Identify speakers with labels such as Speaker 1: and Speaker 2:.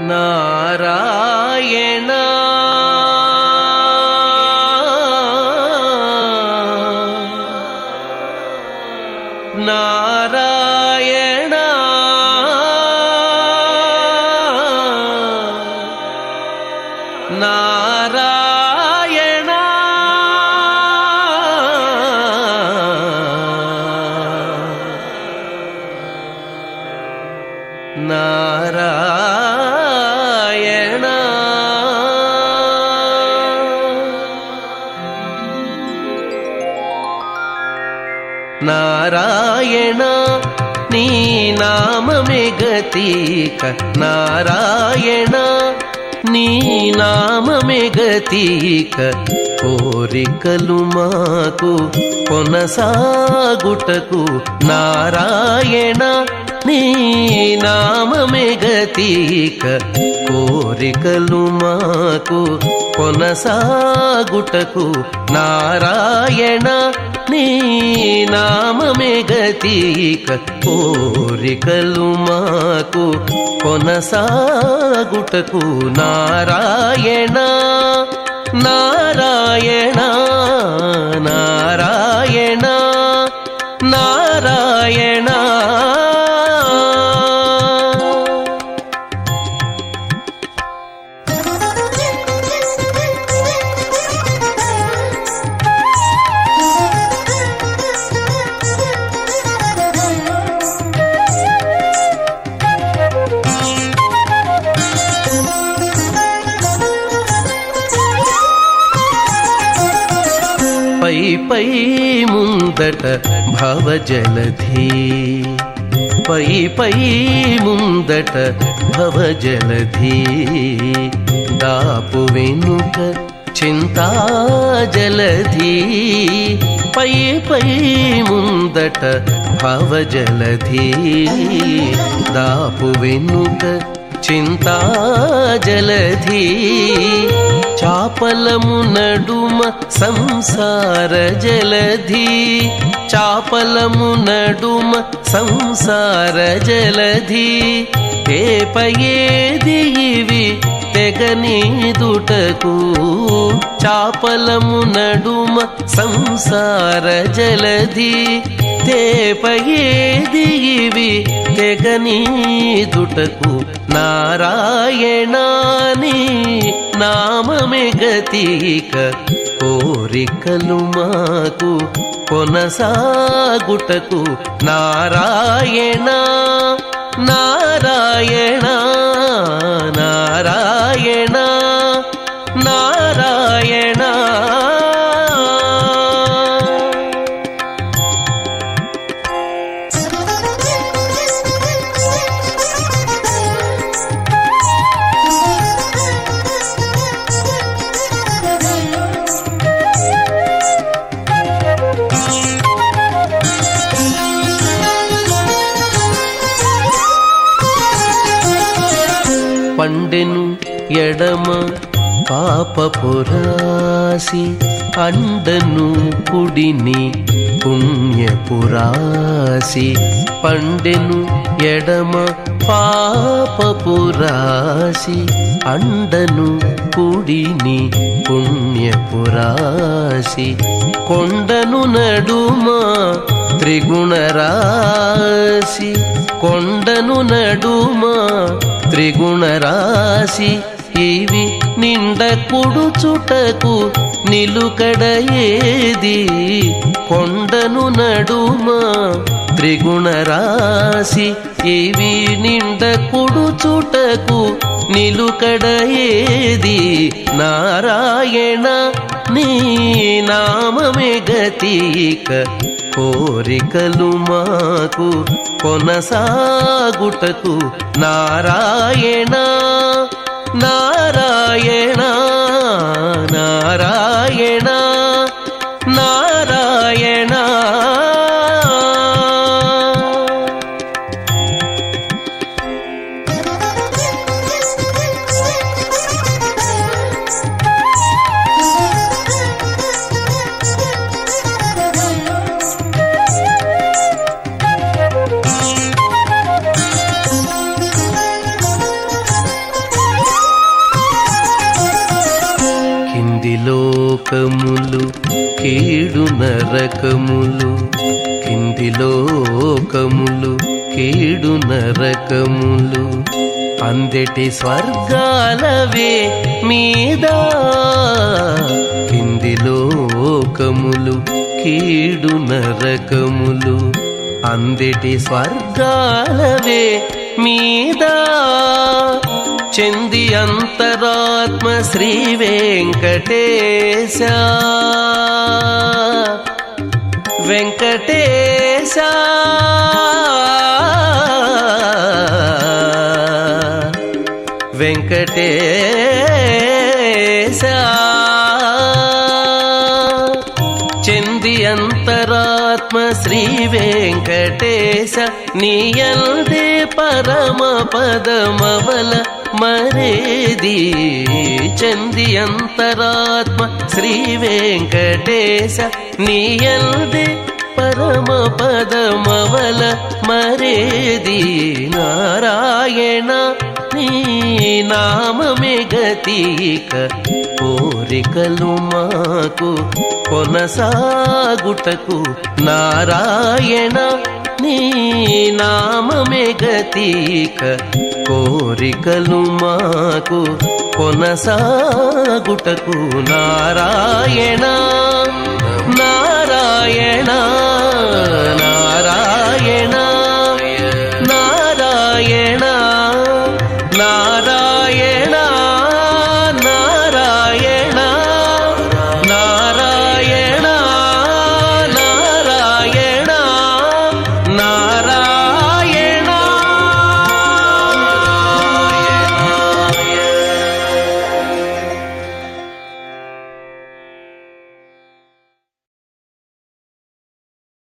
Speaker 1: నారాయణ నారాయణ నారాయణ నీ నామమే గతీక. నారాయణ నీ నామమే గతీక. కోరికలు మాకు కొనసాగుటకు నారాయణ నీ నామమే గతీక కోరికలు మాకు కొనసాగుటకు నారాయణ. నీ నామమే గతీక కోరికలు మాకు కొనసాగుటకు నారాయణ. నారాయణ పై పై ముందట భవజలధి పై పై ముందట భవజలధి దాపు వెనుక చింతా జలధి పై పై ముందట భవజలధి దాపు వెనుక చింతా జలధి చాపలము నడుమ సంసార జలధి చాపలము నడుమ సంసార జలధి ఏపయేది ఇవి తెగనీదుటకు చాపలము నడుమ సంసార జలధి తేపయేది ఇవి తెగనీదుటకు నారాయణాని నామమే గతిక కోరికలు మాకు కొనసాగుటకు నారాయణ నారాయణ నారాయణ. పండెను ఎడమ పాపపురాసి అండను కుడిని పుణ్యపురాసి పండెను ఎడమ పాపపురాసి అండను కుడిని పుణ్యపురాసి కొండను నడుమ త్రిగుణరాశి కొండను నడుమ త్రిగుణరాశి ఇవి నిండ కుడుచుటకు నిలుకడయేది? కొండను నడుమ త్రిగుణరాశి ఇవి నిండ కుడుచుటకు నిలుకడయేది? నారాయణ నీ నామమే గతిక కోరికలు మాకు కొనసాగుటకు. నారాయణ నారాయణ నారాయణ. నరకములు కింది లోకములు కీడు నరకములు అందటి స్వర్గాలవే మీద? కింది లోకములు కీడు నరకములు అందటి స్వర్గాలవే మీద? చెంది అంతరాత్మ శ్రీ వెంకటేశ. వెంకటేశ. వెంకటేశ. చెంది అంతరాత్మ శ్రీ వెంకటేశ నీయల్దే పరమ పదమవల మరేది? చంది అంతరాత్మ శ్రీ వెంకటేశ నీయల్దే పరమ పదమవల మరేది? నారాయణ నీ నామమే గతిక కోరికలు మాకు కొనసాగుటకు నారాయణ. నీ నామమే గతీక కోరికలు మాకు కొనసాగుటకు నారాయణ నారాయణ నారాయణ.